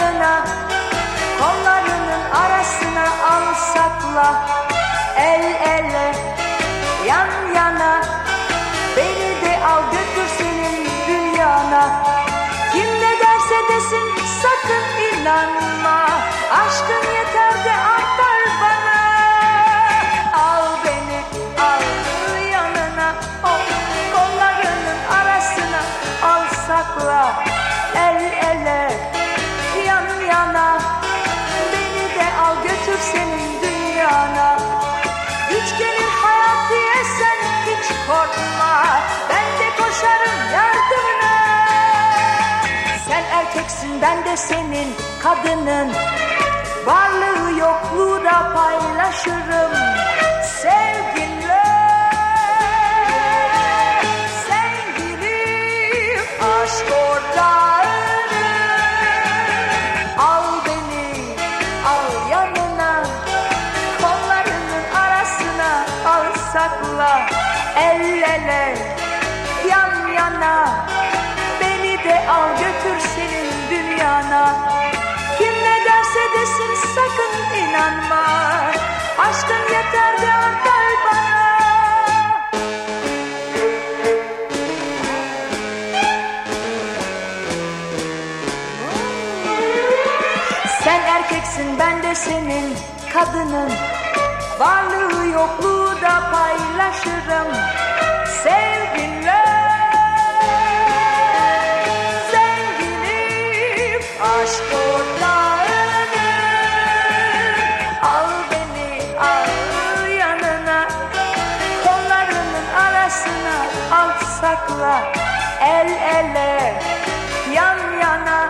yanına Kollarının arasına al sakla El ele yan yana Beni de al götür senin dünyana. Kim ne derse desin sakın inanma. Aşkın yeter de artar bana. Al beni al yanına. Oh, Kollarının arasına al sakla El ele Sen erkeksin ben de senin kadının. Varlığı yokluğu da paylaşırım. Sevginle Sevgilim aşk ortağını. Al beni al yanına. Kollarının arasına al sakla. El ele yan yana erkeksin ben de senin kadının Varlığı yokluğu da paylaşırım. Sevginle Zenginim aşk ortağını Al beni al yanına. Kollarının arasına al sakla El ele yan yana